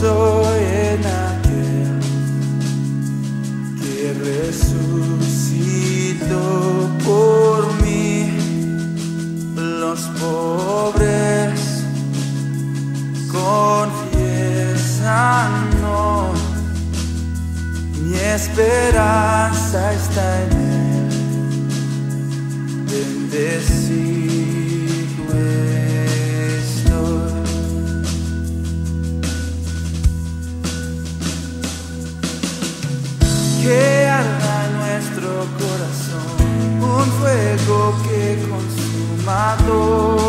soy en aquel que resucitó por mí. Los pobres confiesan no, mi esperanza está en él. Bendecido. pecado.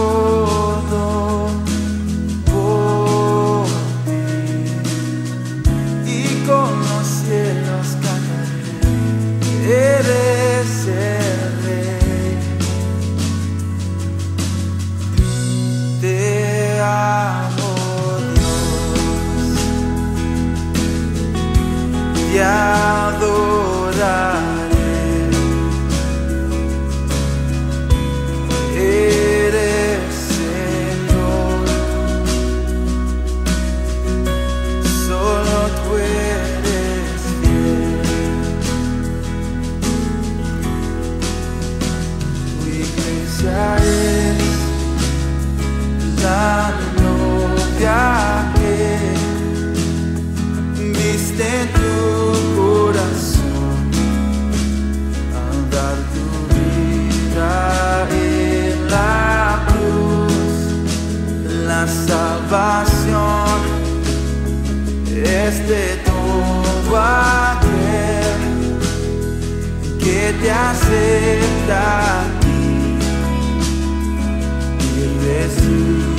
de todo aquel que te acepta a ti y recibe.